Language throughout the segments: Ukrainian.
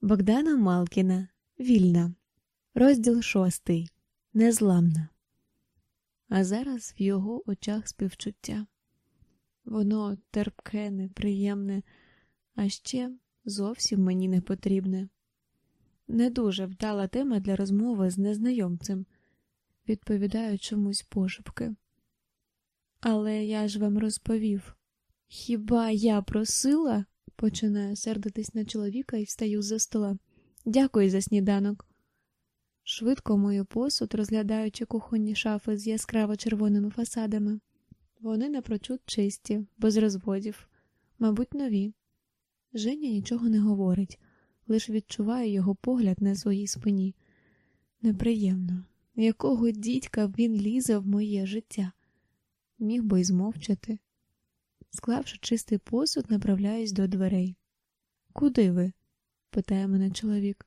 Богдана Малкіна Вільна. Розділ шостий. Незламна. А зараз в його очах співчуття. Воно терпке, неприємне, а ще зовсім мені не потрібне. Не дуже вдала тема для розмови з незнайомцем, відповідаю чомусь пошепки. Але я ж вам розповів. Хіба я просила? Починаю сердитись на чоловіка і встаю за стола. Дякую за сніданок. Швидко мою посуд, розглядаючи кухонні шафи з яскраво червоними фасадами. Вони напрочуд чисті, без розводів, мабуть, нові. Женя нічого не говорить, лише відчуваю його погляд на своїй спині. Неприємно, якого дідька він лізе в моє життя, міг би й змовчати. Склавши чистий посуд, направляюсь до дверей. Куди ви? питає мене чоловік.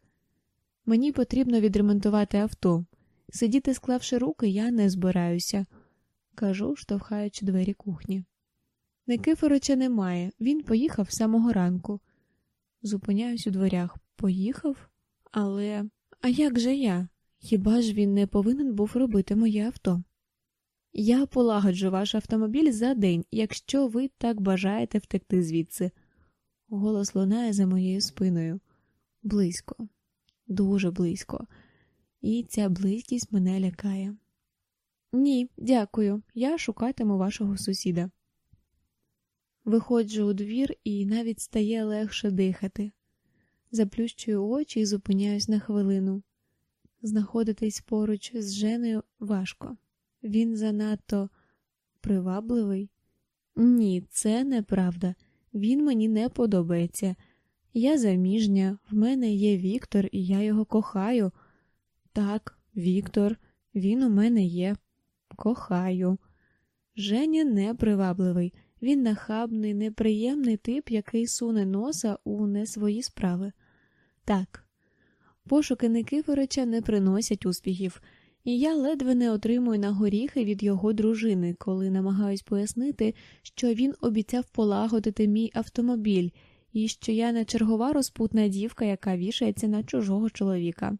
Мені потрібно відремонтувати авто. Сидіти, склавши руки, я не збираюся, кажу, штовхаючи двері кухні. Никифорича немає, він поїхав з самого ранку. Зупиняюсь у дверях. Поїхав? Але. А як же я? Хіба ж він не повинен був робити моє авто? Я полагоджу ваш автомобіль за день, якщо ви так бажаєте втекти звідси. Голос лунає за моєю спиною. Близько, дуже близько, і ця близькість мене лякає. Ні, дякую. Я шукатиму вашого сусіда. Виходжу у двір і навіть стає легше дихати. Заплющую очі і зупиняюсь на хвилину. Знаходитись поруч з Женою важко. Він занадто привабливий? Ні, це неправда. Він мені не подобається. Я заміжня, в мене є Віктор, і я його кохаю. Так, Віктор, він у мене є. Кохаю. Женя непривабливий. Він нахабний, неприємний тип, який суне носа у не свої справи. Так, пошуки Никифорича не приносять успіхів, і я ледве не отримую на горіхи від його дружини, коли намагаюсь пояснити, що він обіцяв полагодити мій автомобіль і що я не чергова розпутна дівка, яка вішається на чужого чоловіка.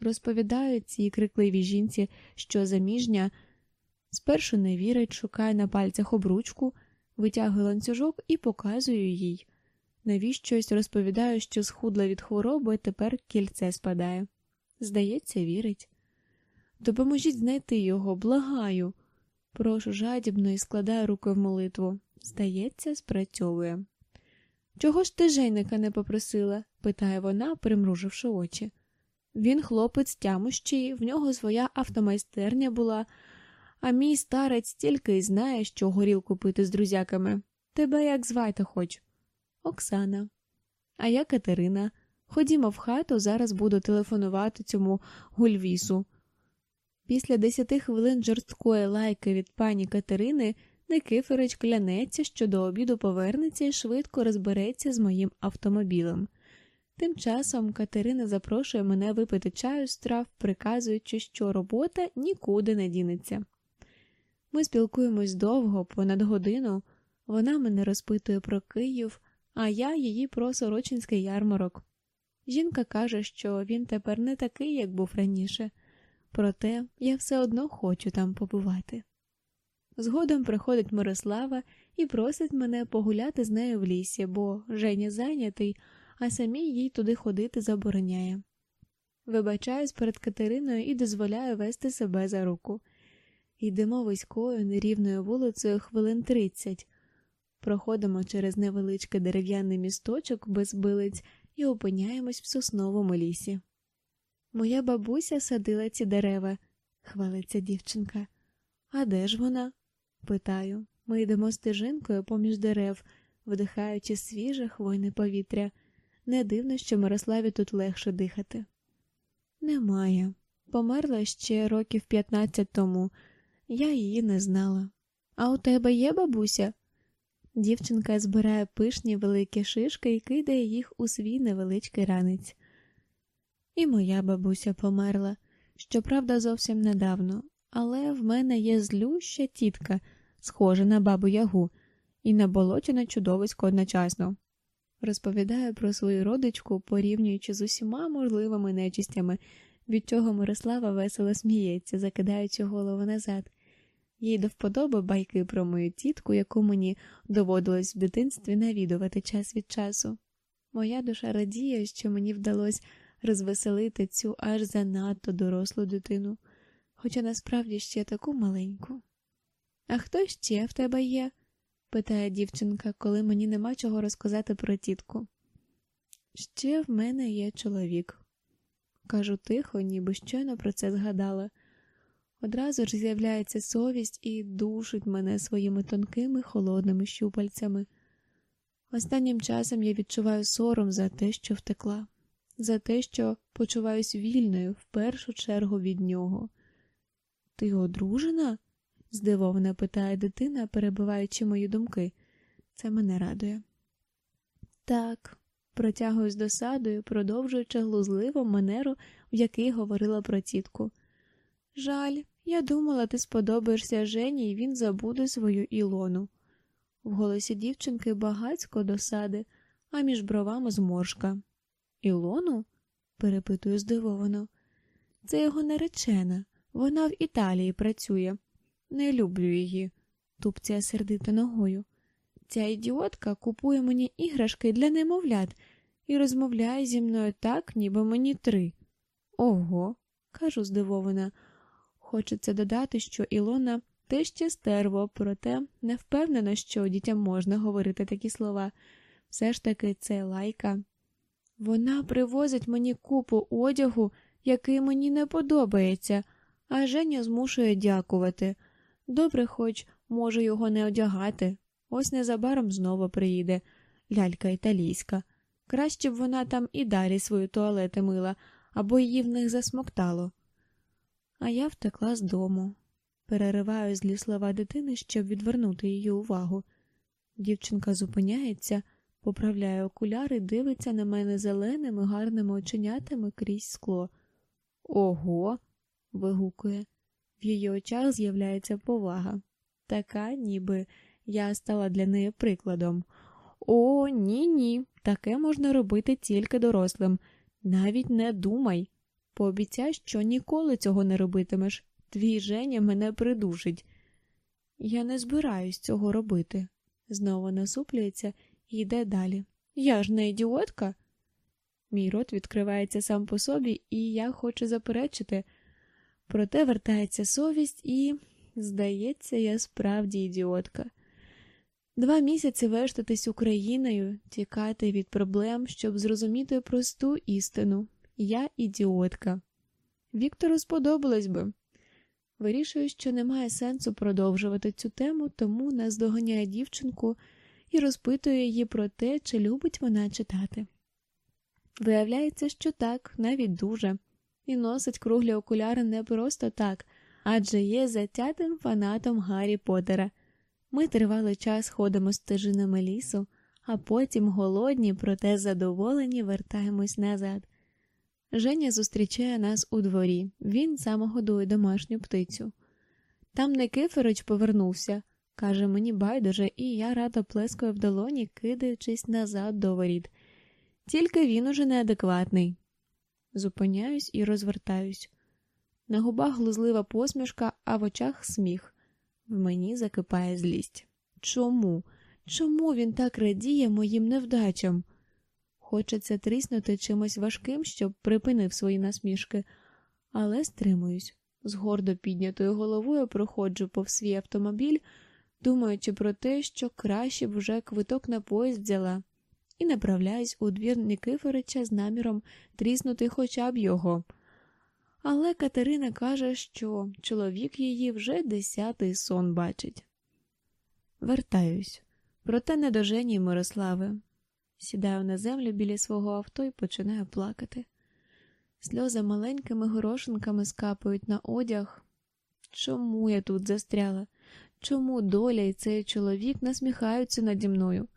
Розповідаю цій крикливій жінці, що заміжня, спершу не вірить, шукає на пальцях обручку, витягує ланцюжок і показую їй. Навіщось розповідаю, що схудла від хвороби, тепер кільце спадає. Здається, вірить. Допоможіть знайти його, благаю. Прошу жадібно і складаю руки в молитву. Здається, спрацьовує. Чого ж ти Женника не попросила? питає вона, примруживши очі. Він хлопець тямущий, в нього своя автомайстерня була, а мій старець тільки й знає, що горілку пити з друзяками. Тебе як звати хоч? Оксана. А я Катерина. Ходімо в хату, зараз буду телефонувати цьому гульвісу. Після десяти хвилин жорсткої лайки від пані Катерини Никифорич клянеться, що до обіду повернеться і швидко розбереться з моїм автомобілем. Тим часом Катерина запрошує мене випити чаю з трав, приказуючи, що робота нікуди не дінеться. Ми спілкуємось довго, понад годину, вона мене розпитує про Київ, а я її про Сорочинський ярмарок. Жінка каже, що він тепер не такий, як був раніше, проте я все одно хочу там побувати. Згодом приходить Мирослава і просить мене погуляти з нею в лісі, бо Женя зайнятий, а самій їй туди ходити забороняє. Вибачаюсь перед Катериною і дозволяю вести себе за руку. Йдемо вузькою нерівною вулицею хвилин тридцять, проходимо через невеличкий дерев'яний місточок без билиць і опиняємось в сосновому лісі. Моя бабуся садила ці дерева, хвалиться дівчинка. А де ж вона? питаю. Ми йдемо стежинкою поміж дерев, вдихаючи свіже хвойне повітря. Не дивно, що Мирославі тут легше дихати. Немає. Померла ще років п'ятнадцять тому. Я її не знала. А у тебе є бабуся? Дівчинка збирає пишні великі шишки і кидає їх у свій невеличкий ранець. І моя бабуся померла, щоправда, зовсім недавно, але в мене є злюща тітка, схожа на бабу ягу, і на болотяне чудовисько одночасно. розповідаю про свою родичку, порівнюючи з усіма можливими нечистями, від чого Мирослава весело сміється, закидаючи голову назад. Їй до вподоби байки про мою тітку, яку мені доводилось в дитинстві навідувати час від часу. Моя душа радіє, що мені вдалося розвеселити цю аж занадто дорослу дитину, хоча насправді ще таку маленьку. А хто ще в тебе є? питає дівчинка, коли мені нема чого розказати про тітку. Ще в мене є чоловік. Кажу тихо, ніби щойно про це згадала. Одразу ж з'являється совість і душить мене своїми тонкими холодними щупальцями. Останнім часом я відчуваю сором за те, що втекла, за те, що почуваюсь вільною в першу чергу від нього. Ти одружена? здивовано питає дитина, перебиваючи мої думки. Це мене радує. Так, протягую з досадою, продовжуючи глузливу манеру, в якій говорила про тітку. Жаль, я думала, ти сподобаєшся Жені, і він забуде свою Ілону. В голосі дівчинки багацько досади, а між бровами зморшка. Ілону? перепитую здивовано. Це його наречена. Вона в Італії працює. Не люблю її, тупця сердито ногою. Ця ідіотка купує мені іграшки для немовлят і розмовляє зі мною так, ніби мені три. Ого, кажу здивована. Хочеться додати, що Ілона те ще стерво, проте не впевнена, що дітям можна говорити такі слова. Все ж таки це лайка. Вона привозить мені купу одягу, який мені не подобається, а Женя змушує дякувати. Добре, хоч можу його не одягати. Ось незабаром знову приїде лялька італійська. Краще б вона там і далі свої туалети мила, або її в них засмоктало. А я втекла з дому. Перериваю злі слова дитини, щоб відвернути її увагу. Дівчинка зупиняється, поправляє окуляри, дивиться на мене зеленими, гарними оченятами крізь скло. Ого. вигукує. В її очах з'являється повага, така, ніби я стала для неї прикладом. О, ні, ні, таке можна робити тільки дорослим. Навіть не думай. Пообіцяй, що ніколи цього не робитимеш. Твій Женя мене придушить. Я не збираюсь цього робити, знову насуплюється і йде далі. Я ж не ідіотка. Мій рот відкривається сам по собі, і я хочу заперечити. Проте вертається совість і, здається, я справді ідіотка. Два місяці вештатись Україною, тікати від проблем, щоб зрозуміти просту істину я ідіотка. Віктору сподобалось би. Вирішую, що немає сенсу продовжувати цю тему, тому наздоганяє дівчинку і розпитує її про те, чи любить вона читати. Виявляється, що так, навіть дуже, і носить круглі окуляри не просто так, адже є затятим фанатом Гаррі Поттера. Ми тривалий час ходимо стежинами лісу, а потім голодні, проте задоволені, вертаємось назад. Женя зустрічає нас у дворі, він саме годує домашню птицю. Там Никифорич повернувся, каже мені байдуже, і я радо плескаю в долоні, кидаючись назад до воріт. Тільки він уже неадекватний. Зупиняюсь і розвертаюсь. На губах глузлива посмішка, а в очах сміх. В мені закипає злість. Чому? Чому він так радіє моїм невдачам? Хочеться тріснути чимось важким, щоб припинив свої насмішки, але стримуюсь. З гордо піднятою головою проходжу повз свій автомобіль, думаючи про те, що краще б вже квиток на поїзд взяла, і направляюсь у двір Никифорича з наміром тріснути хоча б його. Але Катерина каже, що чоловік її вже десятий сон бачить. Вертаюсь, проте не до Жені Мирослави. Сідаю на землю біля свого авто і починаю плакати. Сльози маленькими горошинками скапають на одяг. Чому я тут застряла? Чому доля і цей чоловік насміхаються наді мною?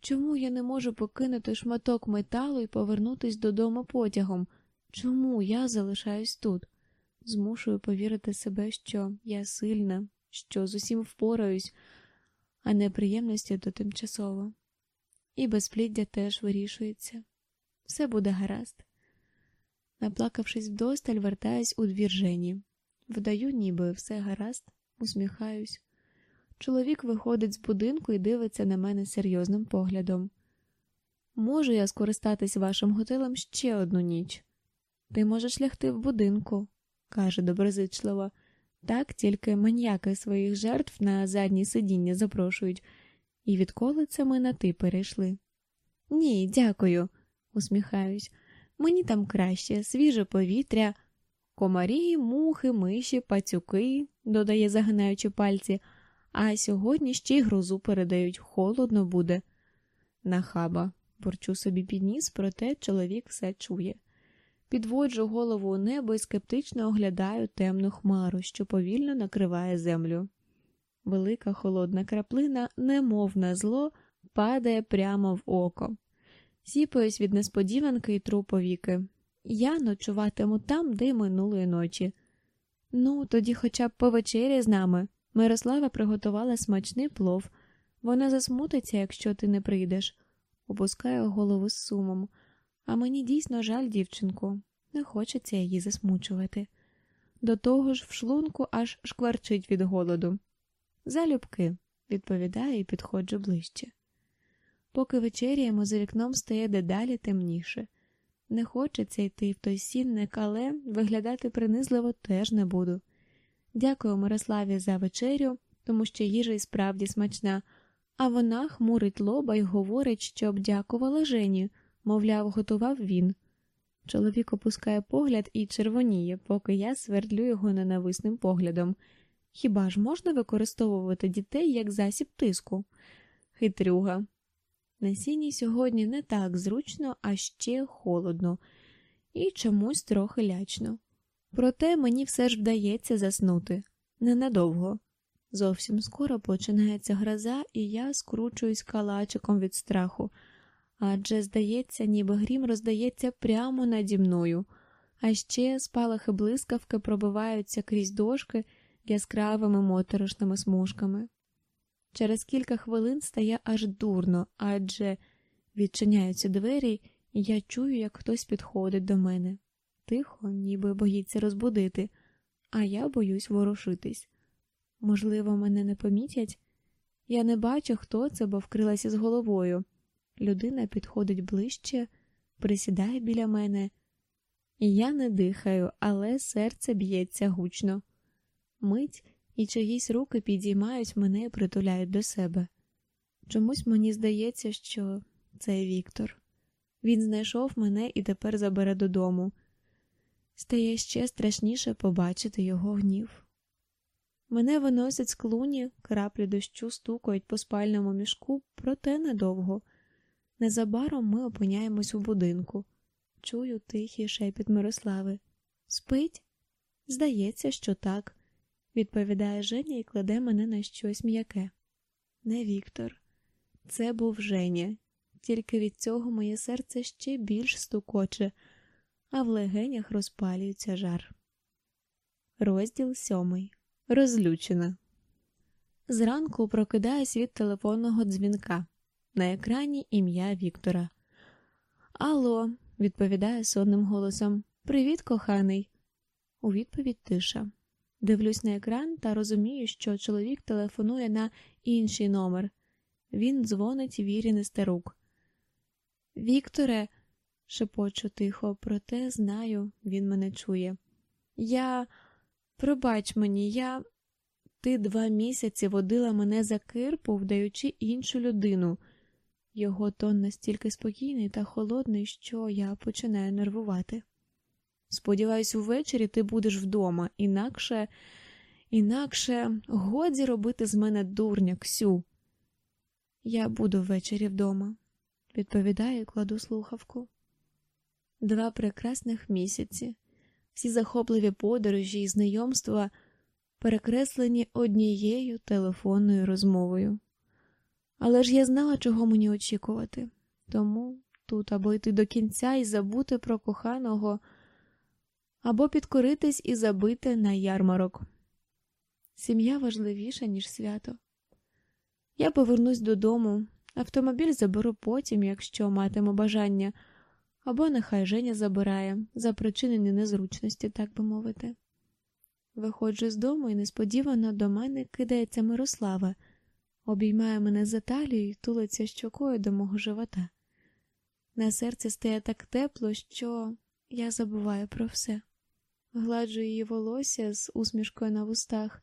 Чому я не можу покинути шматок металу і повернутися додому потягом? Чому я залишаюсь тут? Змушую повірити себе, що я сильна, що з усім впораюсь, а неприємності то тимчасово. і безпліддя теж вирішується. Все буде гаразд. Наплакавшись вдосталь, вертаюсь у двір Жені. Вдаю, ніби все гаразд, усміхаюсь. Чоловік виходить з будинку і дивиться на мене серйозним поглядом. Можу я скористатись вашим готелем ще одну ніч? Ти можеш лягти в будинку, каже доброзичливо. Так тільки маньяки своїх жертв на заднє сидіння запрошують, і відколи це ми на ти перейшли. Ні, дякую, усміхаюсь. Мені там краще, свіже повітря, комарі, мухи, миші, пацюки, додає, загинаючи пальці, а сьогодні ще й грозу передають, холодно буде. Нахаба, бурчу собі підніс, проте чоловік все чує. Підводжу голову у небо і скептично оглядаю темну хмару, що повільно накриває землю. Велика холодна краплина, немов на зло, падає прямо в око. Сіпаюсь від несподіванки і тру повіки. Я ночуватиму там, де й минулої ночі. Ну, тоді хоча б повечері з нами. Мирослава приготувала смачний плов. Вона засмутиться, якщо ти не прийдеш. Опускаю голову з сумом. А мені дійсно жаль дівчинку, не хочеться її засмучувати. До того ж, в шлунку аж шкварчить від голоду. Залюбки, відповідаю і підходжу ближче. Поки вечеряємо, за вікном стає дедалі темніше. Не хочеться йти в той сінник, але виглядати принизливо теж не буду. Дякую Мирославі за вечерю, тому що їжа і справді смачна, а вона хмурить лоба й говорить, щоб дякувала Жені, мовляв, готував він. Чоловік опускає погляд і червоніє, поки я свердлю його ненависним поглядом. Хіба ж можна використовувати дітей як засіб тиску? Хитрюга. На сіні сьогодні не так зручно, а ще холодно, і чомусь трохи лячно. Проте мені все ж вдається заснути ненадовго. Зовсім скоро починається гроза, і я скручуюсь калачиком від страху, адже, здається, ніби грім роздається прямо наді мною, а ще спалахи блискавки пробиваються крізь дошки яскравими моторошними смужками. Через кілька хвилин стає аж дурно, адже відчиняються двері, і я чую, як хтось підходить до мене. Тихо, ніби боїться розбудити, а я боюсь ворушитись. Можливо, мене не помітять. Я не бачу, хто це, бо вкрилася з головою. Людина підходить ближче, присідає біля мене, я не дихаю, але серце б'ється гучно. Мить і чиїсь руки підіймають мене і притуляють до себе. Чомусь мені здається, що це Віктор. Він знайшов мене і тепер забере додому. Стає ще страшніше побачити його гнів. Мене виносять з клуні, краплі дощу стукають по спальному мішку, проте недовго. Незабаром ми опиняємось у будинку. Чую тихий шепіт Мирослави. Спить? Здається, що так відповідає Женя і кладе мене на щось м'яке. Не Віктор, це був Женя, тільки від цього моє серце ще більш стукоче, а в легенях розпалюється жар. Розділ сьомий. Розлючена. Зранку прокидаюсь від телефонного дзвінка. На екрані ім'я Віктора. Алло, відповідає сонним голосом. Привіт, коханий. У відповідь тиша. Дивлюсь на екран та розумію, що чоловік телефонує на інший номер. Він дзвонить Вірі Нестерук. Вікторе, шепочу тихо, проте знаю, він мене чує. Я, пробач мені, я. Ти два місяці водила мене за кирпу, вдаючи іншу людину. Його тон настільки спокійний та холодний, що я починаю нервувати. Сподіваюсь, увечері ти будеш вдома, інакше, інакше годі робити з мене дурня, Ксю. Я буду ввечері вдома, відповідаю і кладу слухавку. Два прекрасних місяці, всі захопливі подорожі і знайомства перекреслені однією телефонною розмовою. Але ж я знала, чого мені очікувати, тому тут або йти до кінця і забути про коханого або підкоритись і забити на ярмарок. Сім'я важливіша, ніж свято. Я повернусь додому, Автомобіль заберу потім, якщо матиму бажання, або нехай Женя забирає за причинені незручності, так би мовити. Виходжу з дому і несподівано до мене кидається Мирослава, обіймає мене за талію і тулиться щокою до мого живота. На серці стає так тепло, що я забуваю про все. Гладжу її волосся з усмішкою на вустах.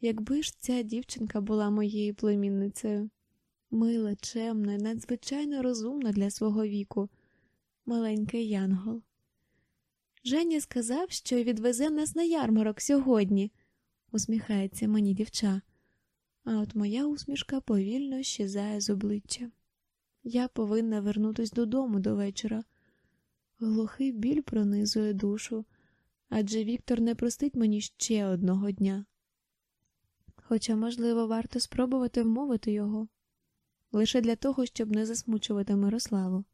Якби ж ця дівчинка була моєю племінницею, мила, чемна, надзвичайно розумна для свого віку, маленький янгол. Женя сказав, що відвезе нас на ярмарок сьогодні, усміхається мені дівча, а от моя усмішка повільно щезає з обличчя. Я повинна вернутись додому до вечора. Глухий біль пронизує душу, адже Віктор не простить мені ще одного дня. Хоча, можливо, варто спробувати вмовити його лише для того, щоб не засмучувати Мирославу.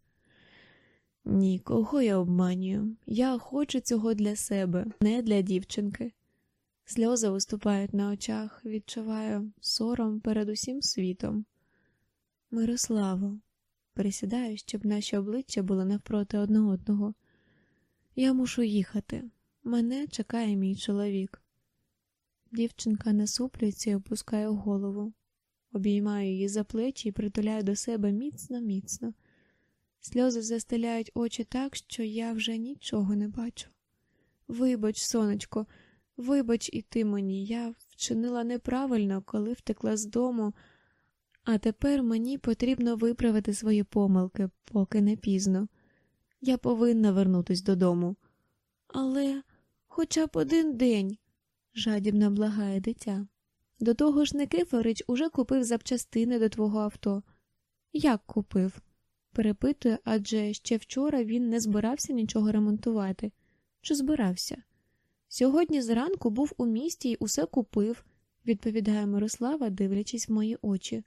Ні, кого я обманюю. Я хочу цього для себе, не для дівчинки. Сльози виступають на очах, відчуваю сором перед усім світом. Мирославо, присідаю, щоб наші обличчя були навпроти одне одного. Я мушу їхати. Мене чекає мій чоловік. Дівчинка насуплюється і опускає голову. Обіймаю її за плечі і притуляю до себе міцно, міцно. Сльози застеляють очі так, що я вже нічого не бачу. Вибач, сонечко, вибач і ти мені, я вчинила неправильно, коли втекла з дому, а тепер мені потрібно виправити свої помилки, поки не пізно. Я повинна вернутись додому. Але хоча б один день, жадібно благає дитя. До того ж Никифорич уже купив запчастини до твого авто. Як купив? Перепитує, адже ще вчора він не збирався нічого ремонтувати. Чи збирався? Сьогодні зранку був у місті і усе купив, відповідає Мирослава, дивлячись в мої очі.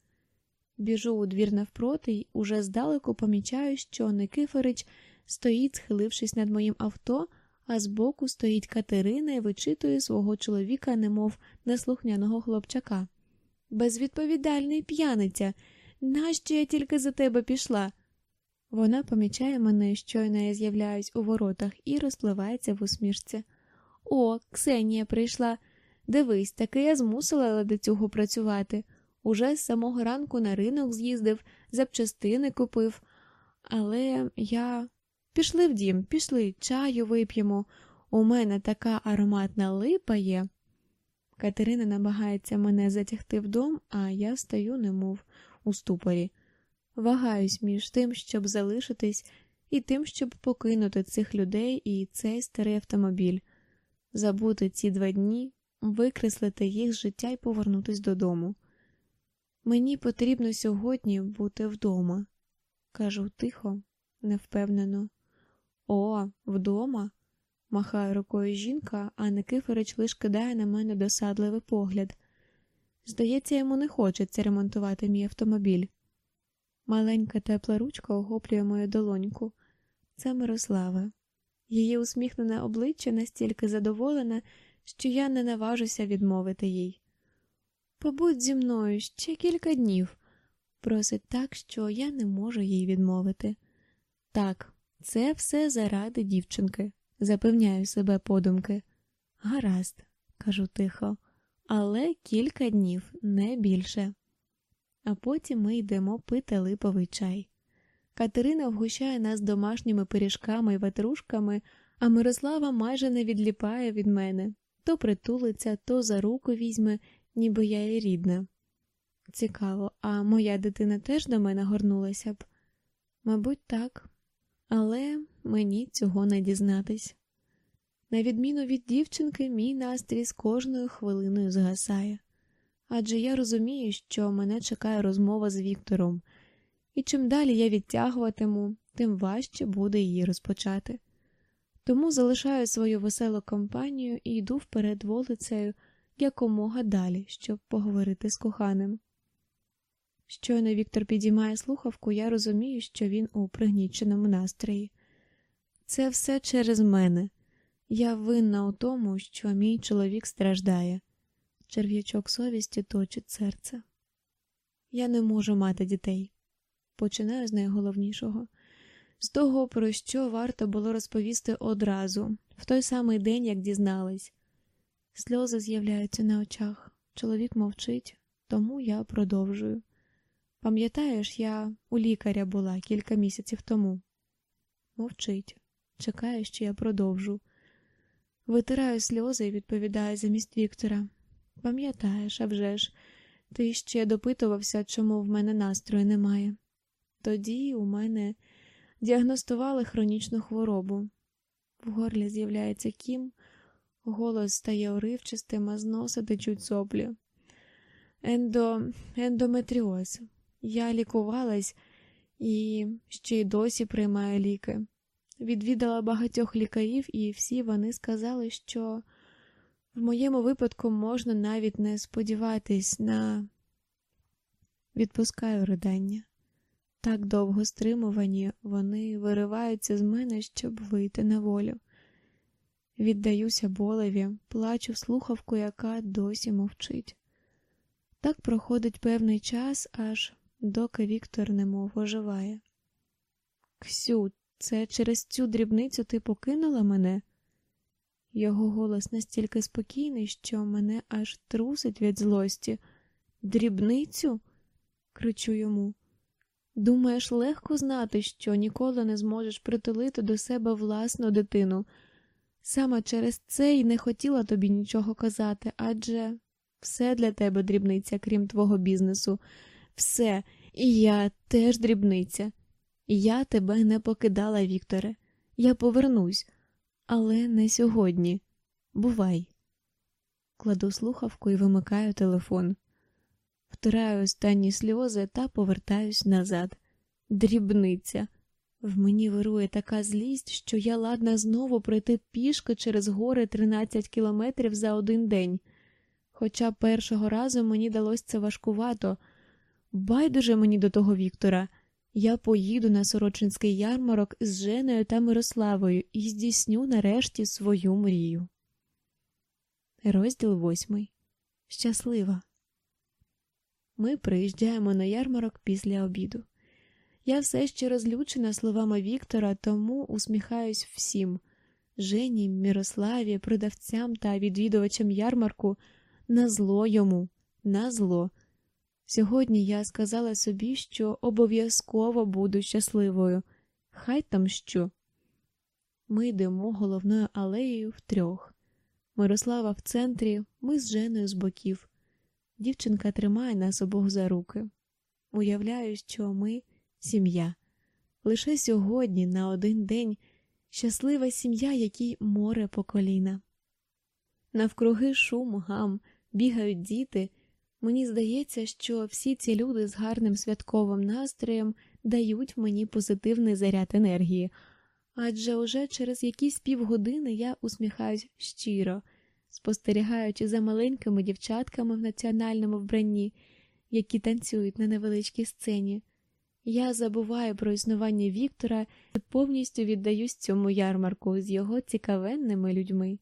Біжу у двір навпроти й уже здалеку помічаю, що Никифорич стоїть, схилившись над моїм авто, а збоку стоїть Катерина і вичитує свого чоловіка, немов неслухняного хлопчака. Безвідповідальний п'яниця, нащо я тільки за тебе пішла? Вона помічає мене, щойно я з'являюсь у воротах, і розпливається в усмішці. О, Ксенія прийшла. Дивись, таки я змусила ледицюгу працювати. Уже з самого ранку на ринок з'їздив, запчастини купив. Але я. Пішли в дім, пішли, чаю вип'ємо. У мене така ароматна липа є. Катерина намагається мене затягти в дом, а я стою, немов у ступорі. Вагаюсь між тим, щоб залишитись, і тим, щоб покинути цих людей і цей старий автомобіль, забути ці два дні, викреслити їх з життя і повернутися додому. Мені потрібно сьогодні бути вдома, кажу тихо, невпевнено. О, вдома? махає рукою жінка, а Никифорич лиш кидає на мене досадливий погляд. Здається, йому не хочеться ремонтувати мій автомобіль. Маленька тепла ручка охоплює мою долоньку. Це Мирослава. Її усміхнене обличчя настільки задоволене, що я не наважуся відмовити їй. Побудь зі мною ще кілька днів, просить так, що я не можу їй відмовити. Так, це все заради дівчинки, запевняю себе подумки. Гаразд, кажу тихо, але кілька днів, не більше а потім ми йдемо пити липовий чай. Катерина вгощає нас домашніми пиріжками і ватрушками, а Мирослава майже не відліпає від мене то притулиться, то за руку візьме, ніби я її рідна. Цікаво, а моя дитина теж до мене горнулася б? Мабуть, так, але мені цього не дізнатись. На відміну від дівчинки, мій настрій з кожною хвилиною згасає адже я розумію, що мене чекає розмова з Віктором, і чим далі я відтягуватиму, тим важче буде її розпочати. Тому залишаю свою веселу компанію і йду вперед вулицею якомога далі, щоб поговорити з коханим. Щойно Віктор підіймає слухавку, я розумію, що він у пригніченому настрої. Це все через мене. Я винна у тому, що мій чоловік страждає черв'ячок совісті точить серце. Я не можу мати дітей. Починаю з найголовнішого. З того, про що варто було розповісти одразу, в той самий день, як дізнались. Сльози з'являються на очах. Чоловік мовчить, тому я продовжую. Пам'ятаєш, я у лікаря була кілька місяців тому. Мовчить, чекає, що я продовжу. Витираю сльози і відповідаю замість Віктора. Пам'ятаєш, а вже ж, ти ще допитувався, чому в мене настрою немає. Тоді у мене діагностували хронічну хворобу. В горлі з'являється кім, голос стає уривчистим, а з носа течуть соплі. Ендо... Ендометріоз. Я лікувалась і ще й досі приймаю ліки. Відвідала багатьох лікарів, і всі вони сказали, що в моєму випадку можна навіть не сподіватись на відпускаю ридання. Так довго стримувані, вони вириваються з мене, щоб вийти на волю. Віддаюся болеві, плачу в слухавку, яка досі мовчить. Так проходить певний час, аж доки Віктор немов оживає. Ксю, це через цю дрібницю ти покинула мене? Його голос настільки спокійний, що мене аж трусить від злості. Дрібницю? кричу йому. Думаєш, легко знати, що ніколи не зможеш притулити до себе власну дитину. Саме через це й не хотіла тобі нічого казати, адже все для тебе дрібниця, крім твого бізнесу. Все, і я теж дрібниця. Я тебе не покидала, Вікторе. Я повернусь, але не сьогодні. Бувай. Кладу слухавку і вимикаю телефон. Втираю останні сльози та повертаюсь назад. Дрібниця. В мені вирує така злість, що я ладна знову пройти пішки через гори 13 кілометрів за один день. Хоча першого разу мені далось це важкувато. Байдуже мені до того Віктора. Я поїду на Сорочинський ярмарок з Женою та Мирославою і здійсню нарешті свою мрію. Розділ восьмий. Щаслива. Ми приїжджаємо на ярмарок після обіду. Я все ще розлючена словами Віктора, тому усміхаюсь всім Жені, Мірославі, продавцям та відвідувачам ярмарку на зло йому, на зло. Сьогодні я сказала собі, що обов'язково буду щасливою. Хай там що. Ми йдемо головною алеєю втрьох. Мирослава в центрі, ми з Женою з боків. Дівчинка тримає нас обох за руки. Уявляю, що ми сім'я. Лише сьогодні, на один день, щаслива сім'я, якій море по коліна. Навкруги шум, гам, бігають діти. Мені здається, що всі ці люди з гарним святковим настроєм дають мені позитивний заряд енергії, адже уже через якісь півгодини я усміхаюсь щиро, спостерігаючи за маленькими дівчатками в національному вбранні, які танцюють на невеличкій сцені. Я забуваю про існування Віктора і повністю віддаюсь цьому ярмарку з його цікавенними людьми.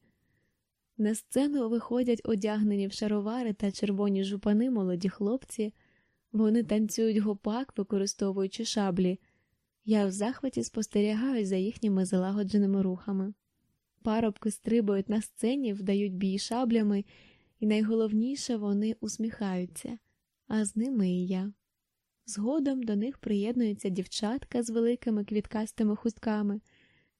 На сцену виходять одягнені в шаровари та червоні жупани молоді хлопці, вони танцюють гопак, використовуючи шаблі. Я в захваті спостерігаю за їхніми залагодженими рухами. Парубки стрибають на сцені, вдають бій шаблями, і найголовніше вони усміхаються, а з ними і я. Згодом до них приєднується дівчатка з великими квіткастими хустками.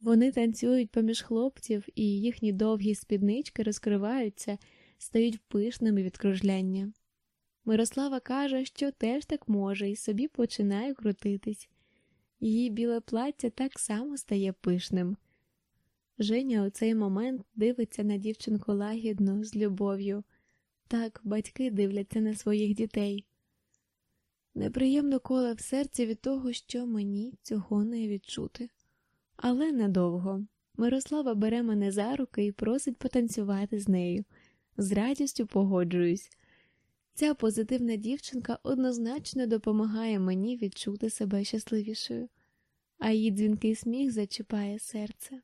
Вони танцюють поміж хлопців, і їхні довгі спіднички розкриваються, стають пишними від кружляння. Мирослава каже, що теж так може, і собі починає крутитись. Її біле плаття так само стає пишним. Женя у цей момент дивиться на дівчинку лагідно, з любов'ю. Так батьки дивляться на своїх дітей. Неприємно коле в серці від того, що мені цього не відчути. Але недовго. Мирослава бере мене за руки і просить потанцювати з нею. З радістю погоджуюсь. Ця позитивна дівчинка однозначно допомагає мені відчути себе щасливішою, а її дзвінкий сміх зачіпає серце.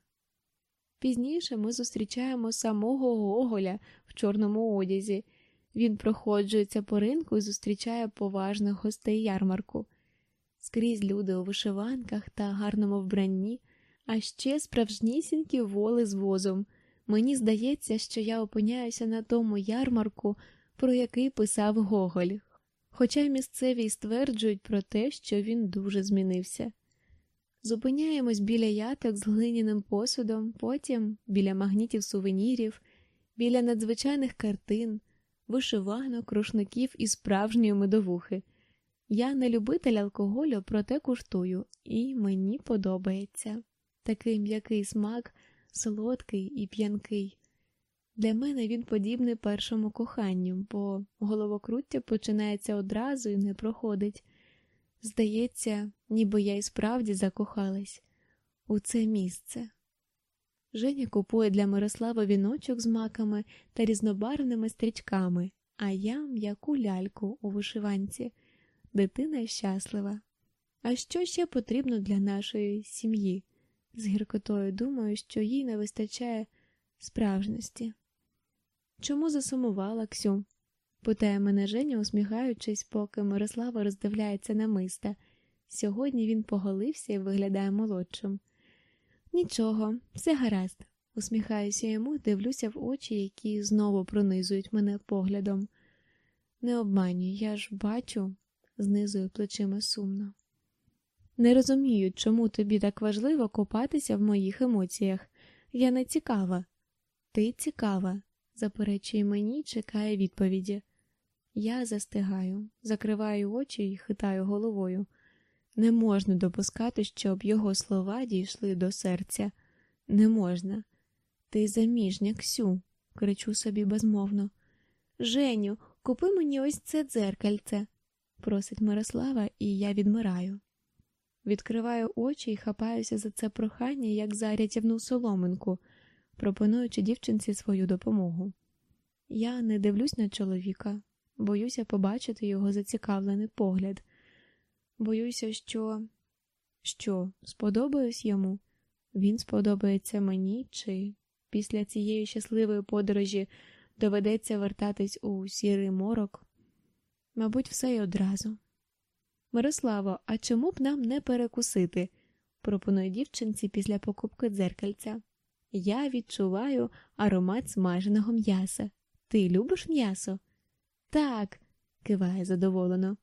Пізніше ми зустрічаємо самого Гоголя в чорному одязі. Він проходжується по ринку і зустрічає поважних гостей ярмарку. Скрізь люди у вишиванках та гарному вбранні, а ще справжнісінькі воли з возом. Мені здається, що я опиняюся на тому ярмарку, про який писав Гоголь, хоча місцеві стверджують про те, що він дуже змінився. Зупиняємось біля яток з глиняним посудом, потім біля магнітів сувенірів, біля надзвичайних картин, вишиванок, рушників і справжньої медовухи. Я не любитель алкоголю, проте куштую, і мені подобається такий м'який смак, солодкий і п'янкий. Для мене він подібний першому коханню, бо головокруття починається одразу і не проходить. Здається, ніби я і справді закохалась у це місце. Женя купує для Мирослава віночок з маками та різнобарвними стрічками, а я м'яку ляльку у вишиванці. Дитина щаслива. А що ще потрібно для нашої сім'ї? З гіркотою думаю, що їй не вистачає справжності. Чому засумувала Ксю? питає мене Женя, усміхаючись, поки Мирослава роздивляється на миста. Сьогодні він поголився і виглядає молодшим. Нічого, все гаразд, усміхаюся йому, дивлюся в очі, які знову пронизують мене поглядом. Не обманюй, я ж бачу, знизую плечима сумно. Не розумію, чому тобі так важливо копатися в моїх емоціях. Я не цікава. Ти цікава, заперечує мені, чекає відповіді. Я застигаю, закриваю очі і хитаю головою. Не можна допускати, щоб його слова дійшли до серця. Не можна. Ти заміжня, Ксю, кричу собі безмовно. Женю, купи мені ось це дзеркальце, просить Мирослава, і я відмираю. Відкриваю очі і хапаюся за це прохання, як за рятівну соломинку, пропонуючи дівчинці свою допомогу. Я не дивлюсь на чоловіка, боюся побачити його зацікавлений погляд. Боюся, що Що, сподобаюсь йому, він сподобається мені, чи після цієї щасливої подорожі доведеться вертатись у сірий морок. Мабуть, все й одразу. Мирославо, а чому б нам не перекусити? пропонує дівчинці після покупки дзеркальця. Я відчуваю аромат смаженого м'яса. Ти любиш м'ясо? Так, киває задоволено.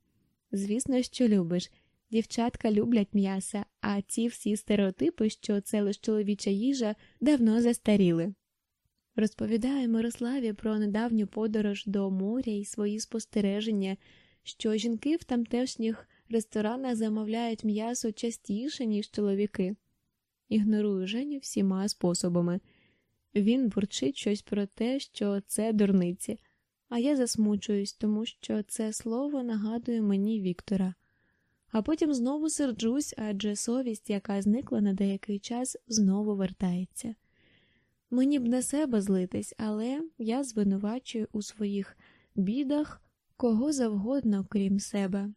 Звісно, що любиш. Дівчатка люблять м'яса, а ці всі стереотипи, що це лише чоловіча їжа, давно застаріли. Розповідає Мирославі про недавню подорож до моря і свої спостереження, що жінки в тамтешніх ресторанах замовляють м'ясо частіше, ніж чоловіки. Ігнорую Женю всіма способами. Він бурчить щось про те, що це дурниці, а я засмучуюсь, тому що це слово нагадує мені Віктора. А потім знову серджусь, адже совість, яка зникла на деякий час, знову вертається. Мені б на себе злитись, але я звинувачую у своїх бідах кого завгодно, крім себе.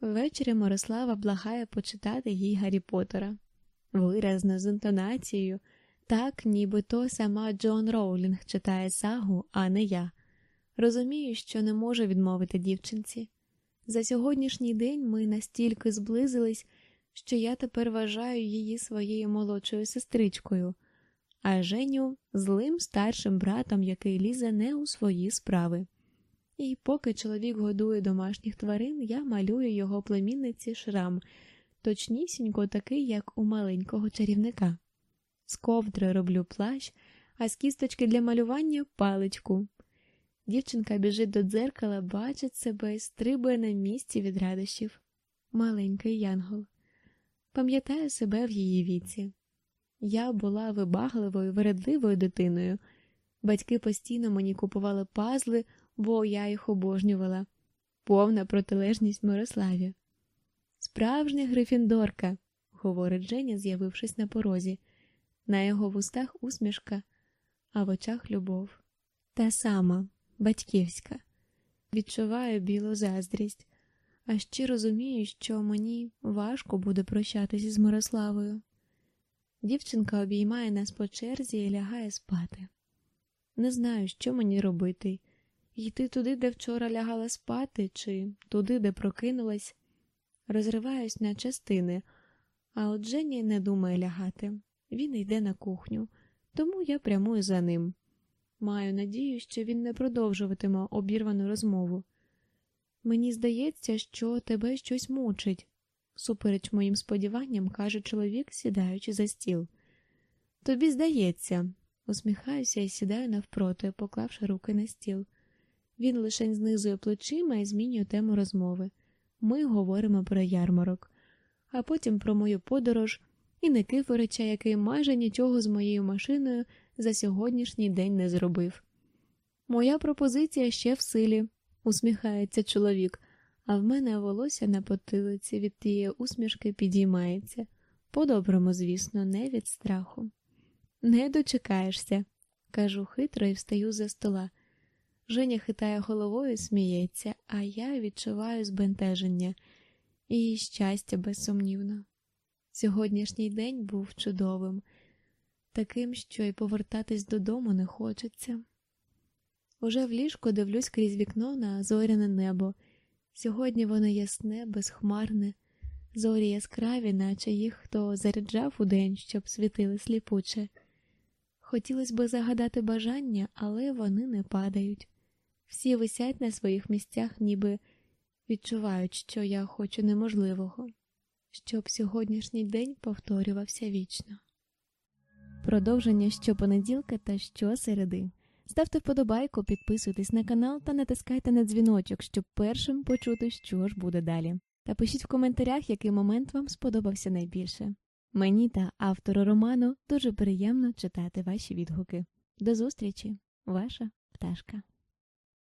Ввечері Мирослава благає почитати їй Гаррі Поттера. виразно з інтонацією, так ніби то сама Джон Роулінг читає сагу, а не я. Розумію, що не можу відмовити дівчинці. За сьогоднішній день ми настільки зблизились, що я тепер вважаю її своєю молодшою сестричкою, а Женю злим старшим братом, який лізе не у свої справи. І поки чоловік годує домашніх тварин, я малюю його племінниці шрам, точнісінько такий, як у маленького чарівника. З ковдри роблю плащ, а з кісточки для малювання паличку. Дівчинка біжить до дзеркала, бачить себе і стрибує на місці від радощів. Маленький янгол. Пам'ятаю себе в її віці. Я була вибагливою, вередливою дитиною. Батьки постійно мені купували пазли, бо я їх обожнювала, повна протилежність Мирославі. Справжня Грифіндорка, говорить Женя, з'явившись на порозі. На його вустах усмішка, а в очах любов. Та сама, батьківська. Відчуваю білу заздрість, а ще розумію, що мені важко буде прощатися з Мирославою. Дівчинка обіймає нас по черзі і лягає спати. Не знаю, що мені робити Йти туди, де вчора лягала спати, чи туди, де прокинулась. Розриваюсь на частини, а от Жені не думає лягати. Він йде на кухню, тому я прямую за ним. Маю надію, що він не продовжуватиме обірвану розмову. Мені здається, що тебе щось мучить, супереч моїм сподіванням, каже чоловік, сідаючи за стіл. Тобі здається, усміхаюся і сідаю навпроти, поклавши руки на стіл. Він лише знизує плечима і змінює тему розмови. Ми говоримо про ярмарок, а потім про мою подорож і Никифорича, який майже нічого з моєю машиною за сьогоднішній день не зробив. Моя пропозиція ще в силі, усміхається чоловік, а в мене волосся на потилиці від тієї усмішки підіймається. По-доброму, звісно, не від страху. Не дочекаєшся, кажу хитро і встаю за стола. Женя хитає головою сміється, а я відчуваю збентеження і щастя безсумнівно. Сьогоднішній день був чудовим, таким, що й повертатись додому не хочеться. Уже в ліжку дивлюсь крізь вікно на зоряне небо. Сьогодні воно ясне, безхмарне, зорі яскраві, наче їх хто заряджав у день, щоб світили сліпуче. Хотілося би загадати бажання, але вони не падають. Всі висять на своїх місцях, ніби відчувають, що я хочу неможливого, щоб сьогоднішній день повторювався вічно. Продовження щопонеділка та щосереди. Ставте вподобайку, підписуйтесь на канал та натискайте на дзвіночок, щоб першим почути, що ж буде далі. Та пишіть в коментарях, який момент вам сподобався найбільше. Мені та автору роману дуже приємно читати ваші відгуки. До зустрічі, ваша пташка.